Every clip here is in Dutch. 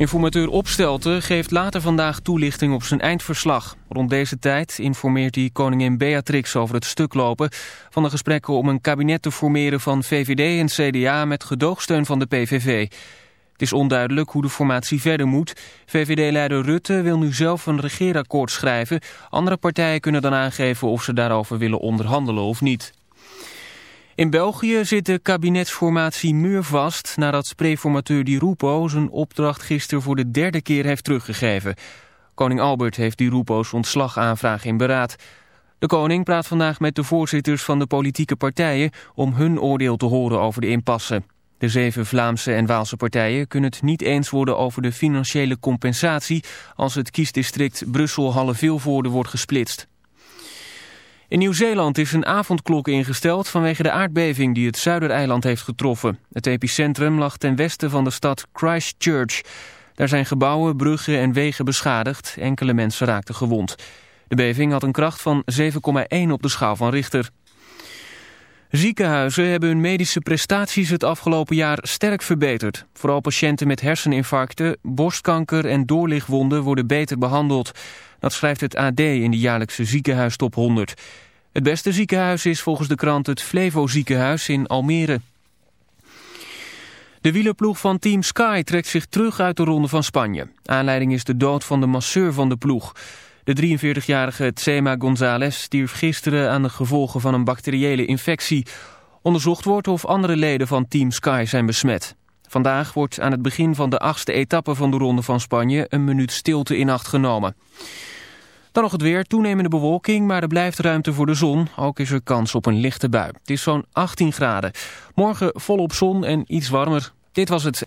Informateur Opstelten geeft later vandaag toelichting op zijn eindverslag. Rond deze tijd informeert hij koningin Beatrix over het stuklopen... van de gesprekken om een kabinet te formeren van VVD en CDA... met gedoogsteun van de PVV. Het is onduidelijk hoe de formatie verder moet. VVD-leider Rutte wil nu zelf een regeerakkoord schrijven. Andere partijen kunnen dan aangeven of ze daarover willen onderhandelen of niet. In België zit de kabinetsformatie muurvast nadat preformateur Di Rupo zijn opdracht gisteren voor de derde keer heeft teruggegeven. Koning Albert heeft Di Rupo's ontslagaanvraag in beraad. De koning praat vandaag met de voorzitters van de politieke partijen om hun oordeel te horen over de impasse. De zeven Vlaamse en Waalse partijen kunnen het niet eens worden over de financiële compensatie als het kiesdistrict Brussel-Halle-Vilvoorde wordt gesplitst. In Nieuw-Zeeland is een avondklok ingesteld vanwege de aardbeving die het Zuidereiland heeft getroffen. Het epicentrum lag ten westen van de stad Christchurch. Daar zijn gebouwen, bruggen en wegen beschadigd. Enkele mensen raakten gewond. De beving had een kracht van 7,1 op de schaal van Richter. Ziekenhuizen hebben hun medische prestaties het afgelopen jaar sterk verbeterd. Vooral patiënten met herseninfarcten, borstkanker en doorlichtwonden worden beter behandeld. Dat schrijft het AD in de jaarlijkse ziekenhuistop 100. Het beste ziekenhuis is volgens de krant het Flevo ziekenhuis in Almere. De wielerploeg van Team Sky trekt zich terug uit de Ronde van Spanje. Aanleiding is de dood van de masseur van de ploeg. De 43-jarige Tsema González stierf gisteren aan de gevolgen van een bacteriële infectie. Onderzocht wordt of andere leden van Team Sky zijn besmet. Vandaag wordt aan het begin van de achtste etappe van de Ronde van Spanje een minuut stilte in acht genomen. Dan nog het weer, toenemende bewolking, maar er blijft ruimte voor de zon. Ook is er kans op een lichte bui. Het is zo'n 18 graden. Morgen volop zon en iets warmer. Dit was het.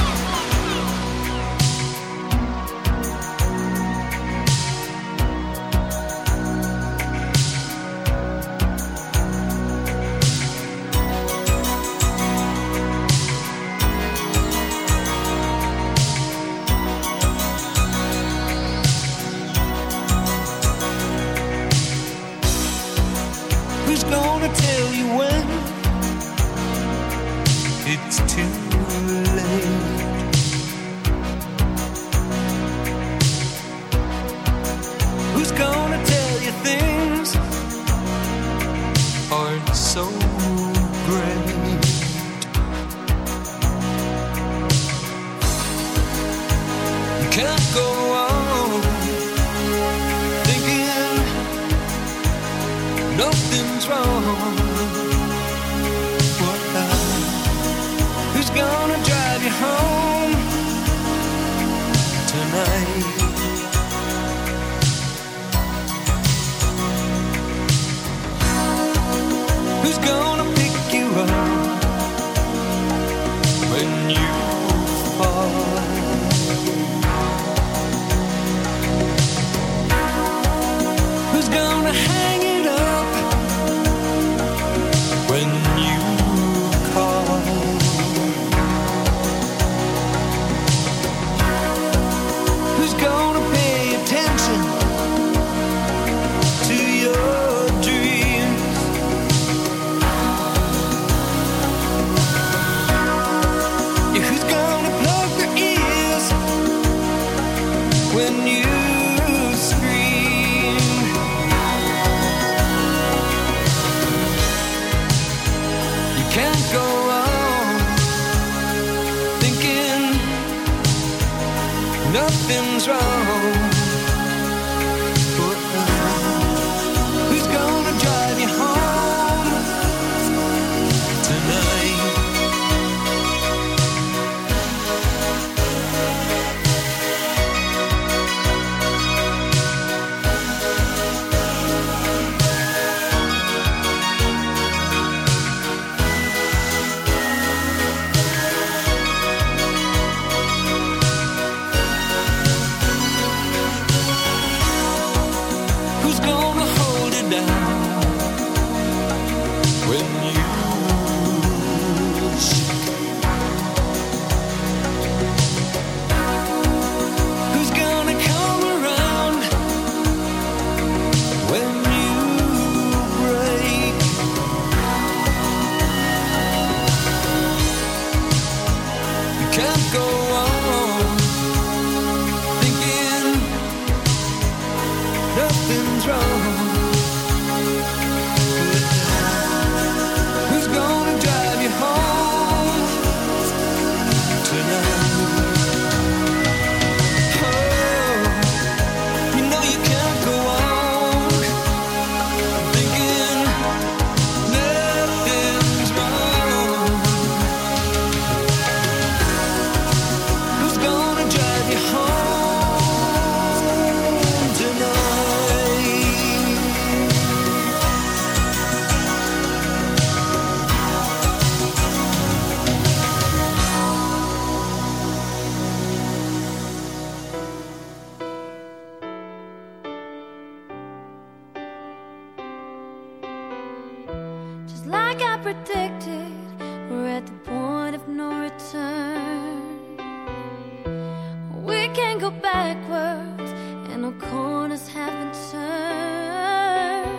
go backwards, and no corners haven't turned.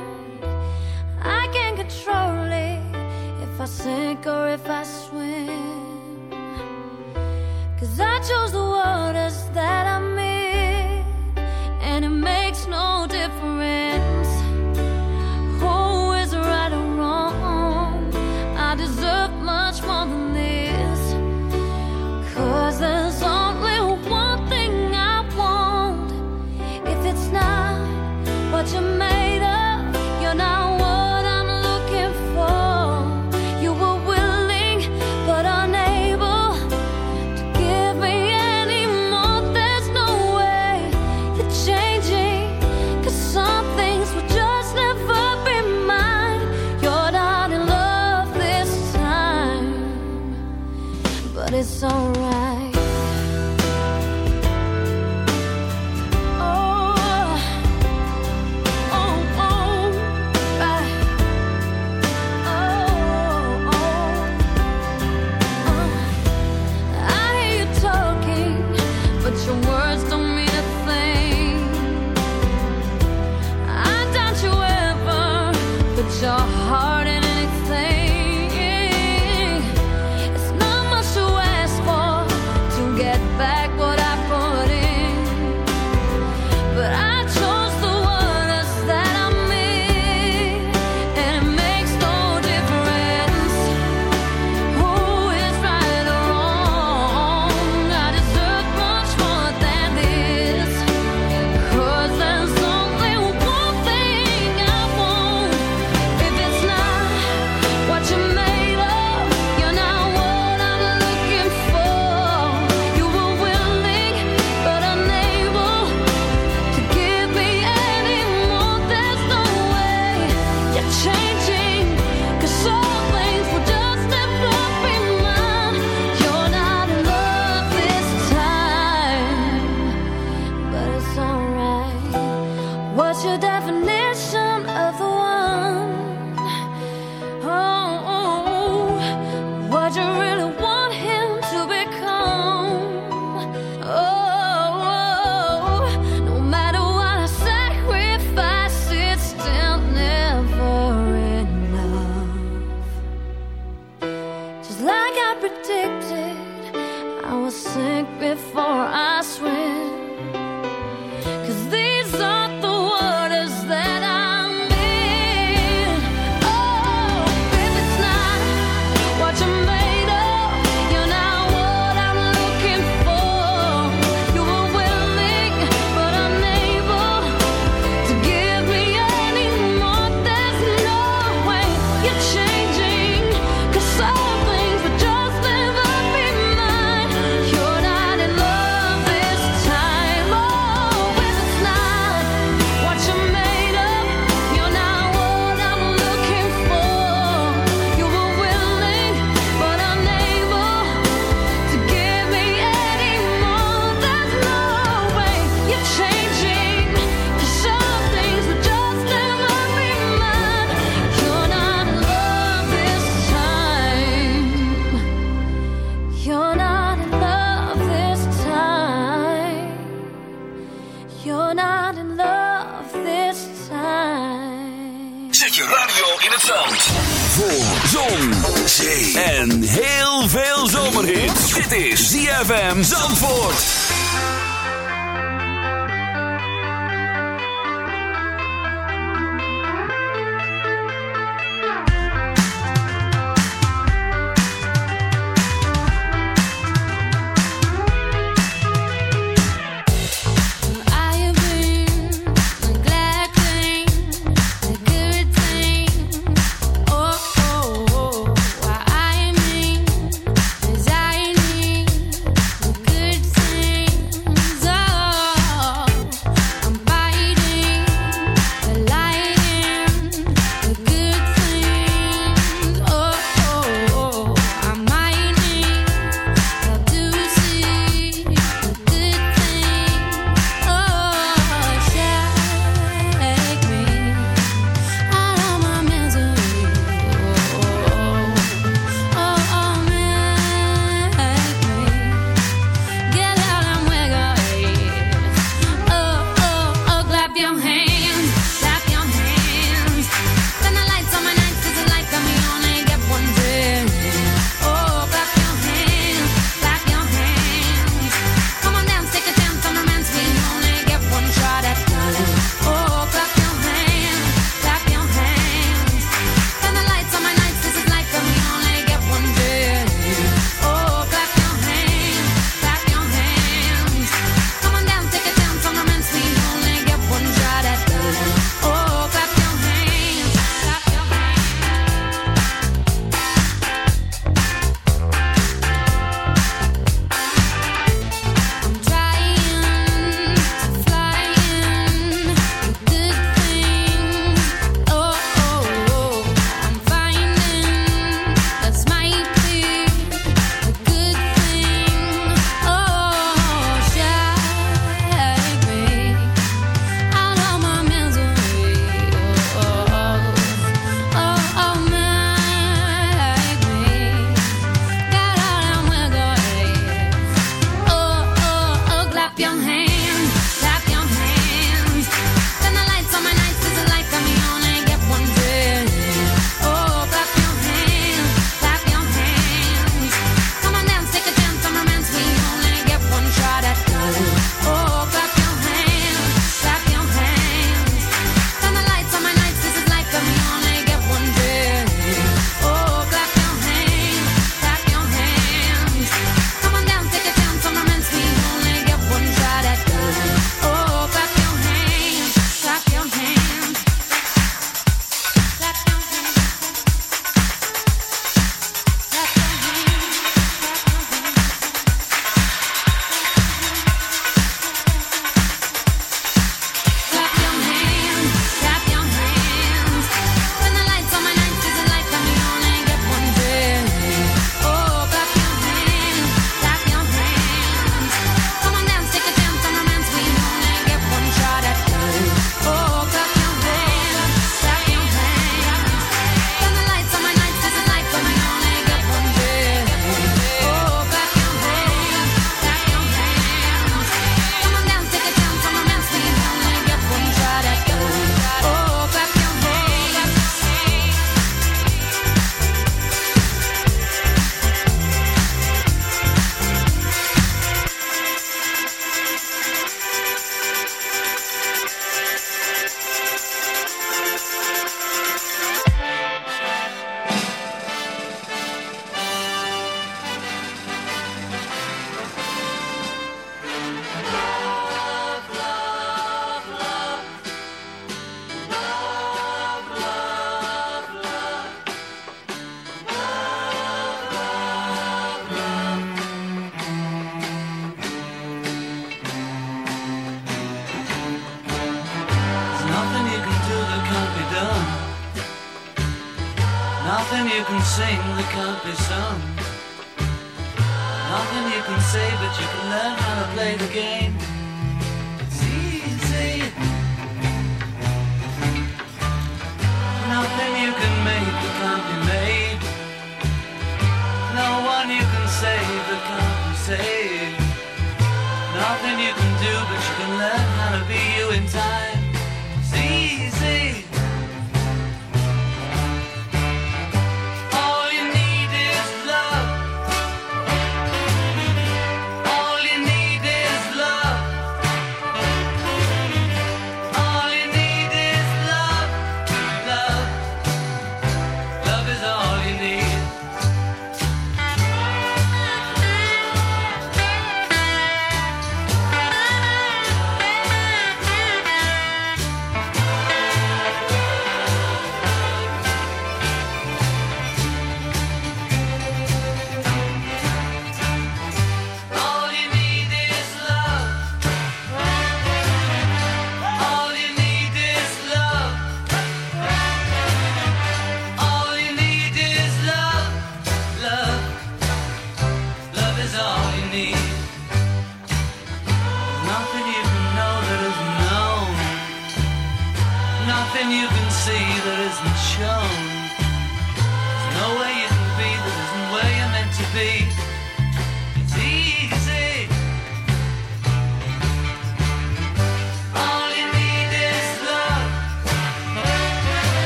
I can't control it if I sink or if I swim. Cause I chose the waters that I zand. Voor zon, zee en heel veel zomerhit. Dit is ZFM Zandvoort.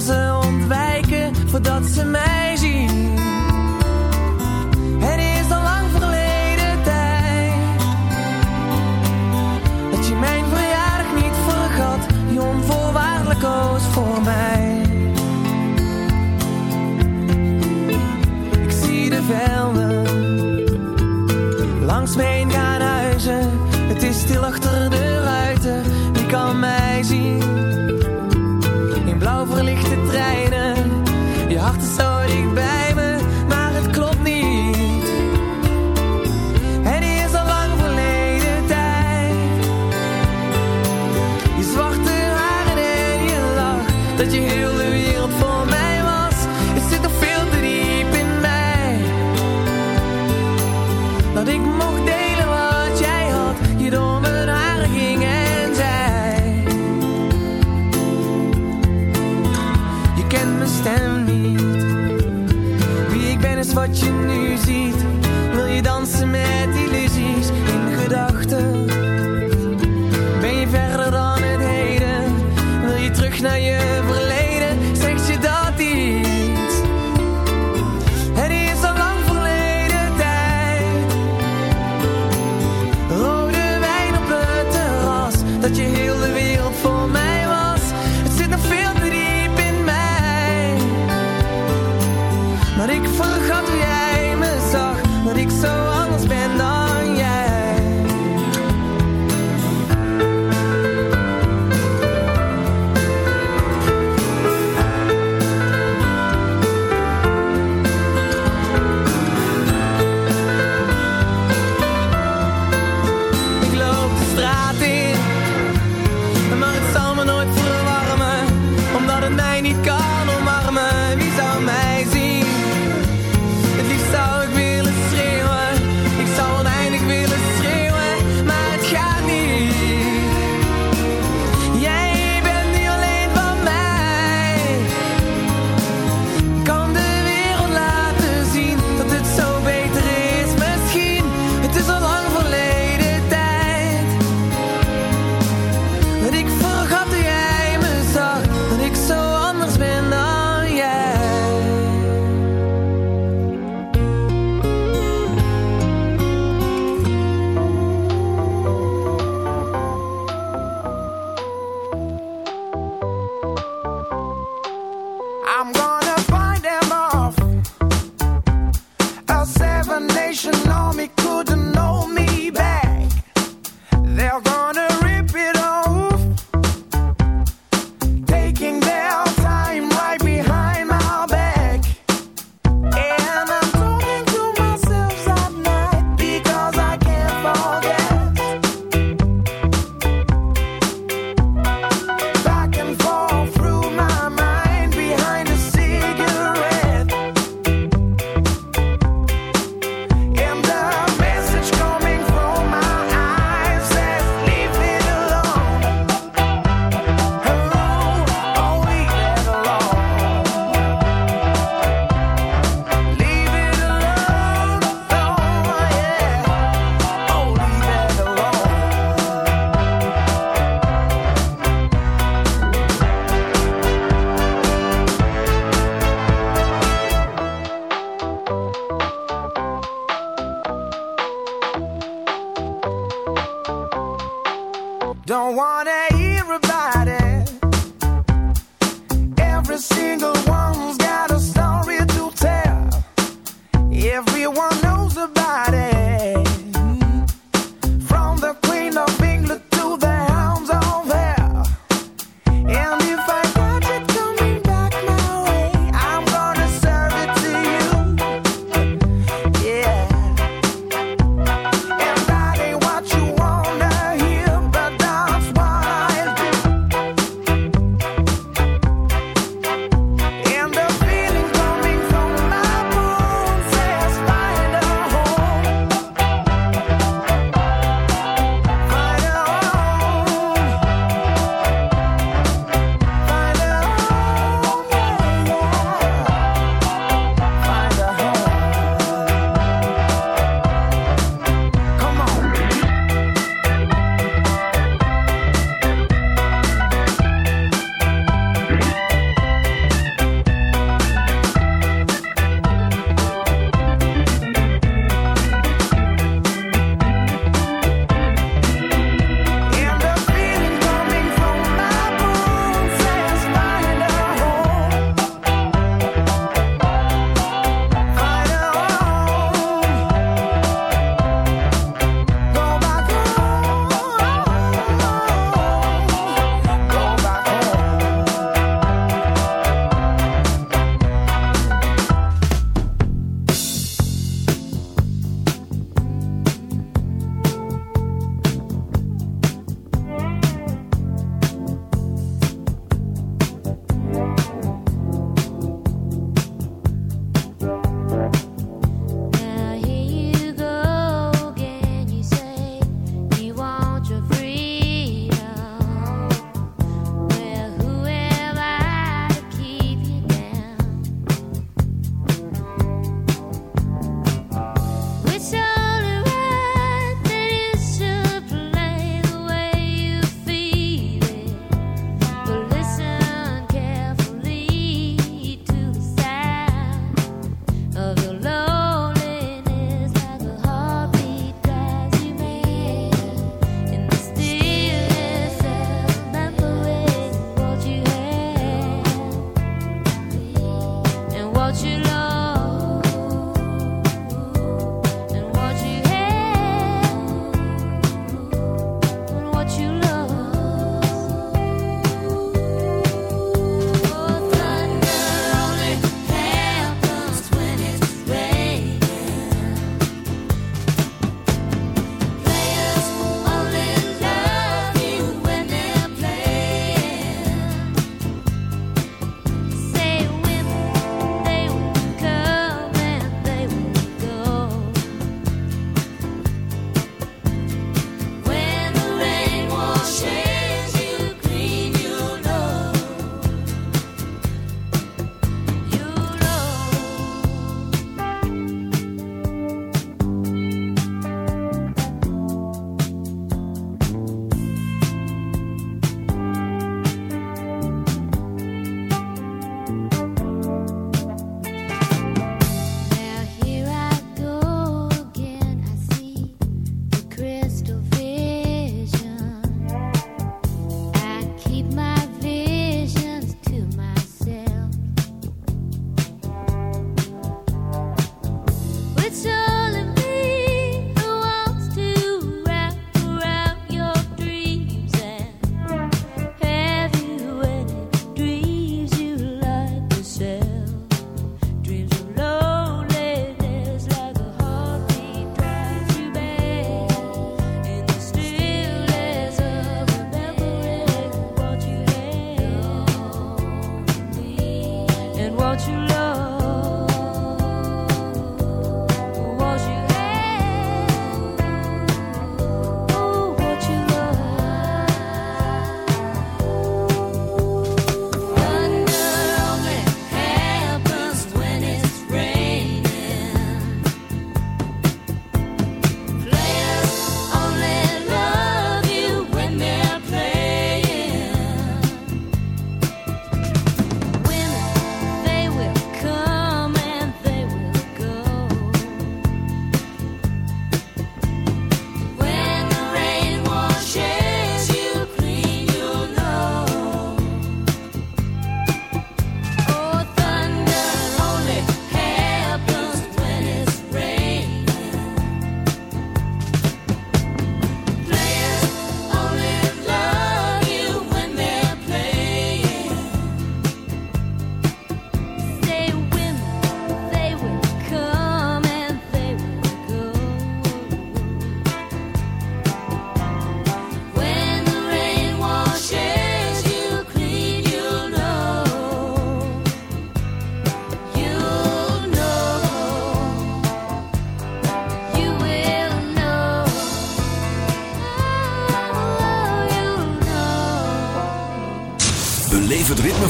feels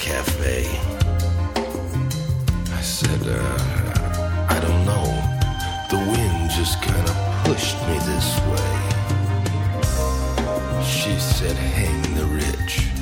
cafe. I said, uh, I don't know. The wind just kind of pushed me this way. She said, hang the rich.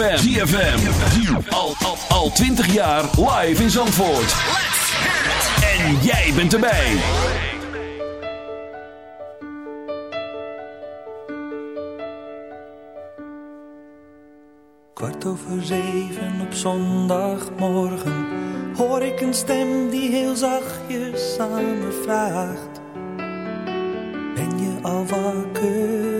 ZFM. ZFM. Al, al, al 20 jaar live in Zandvoort. En jij bent erbij. Kwart over zeven op zondagmorgen hoor ik een stem die heel zachtjes aan me vraagt: Ben je al wakker,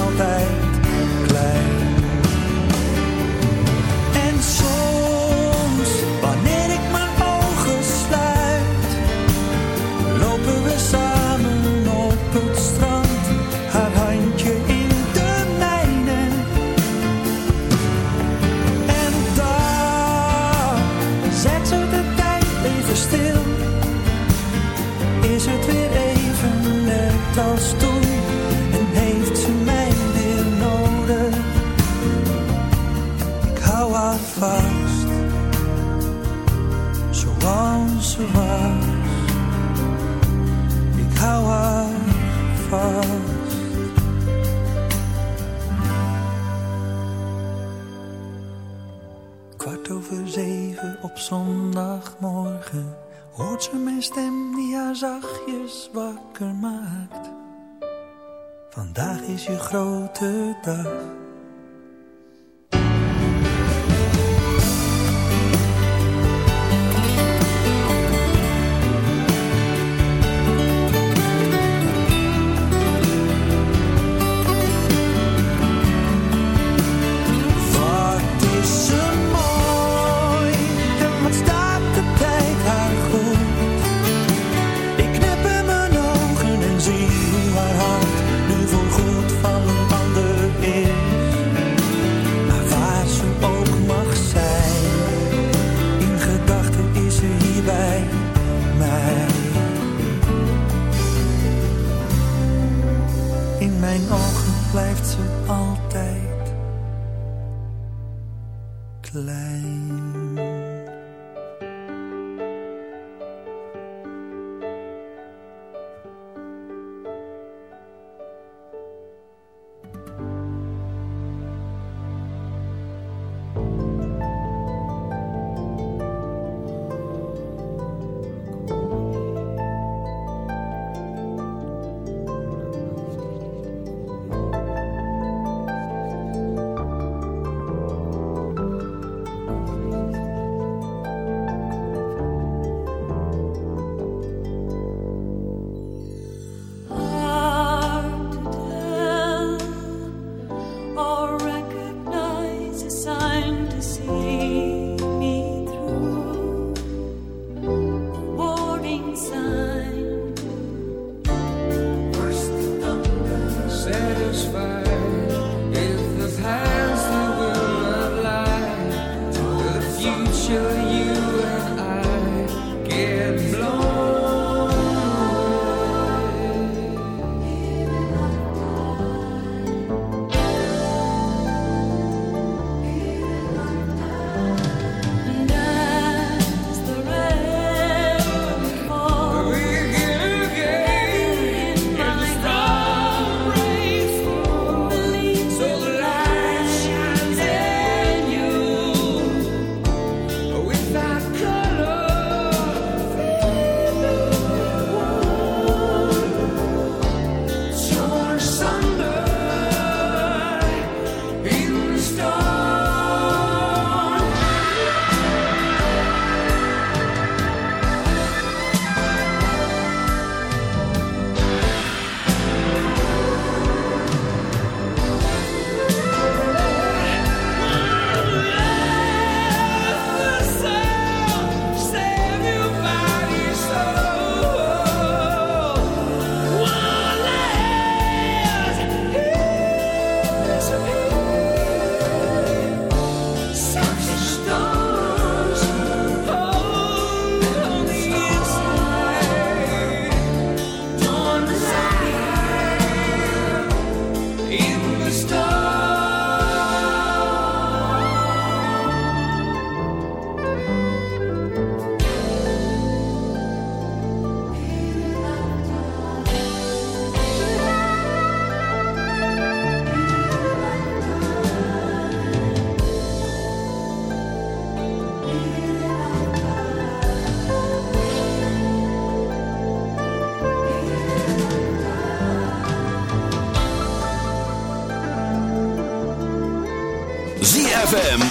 的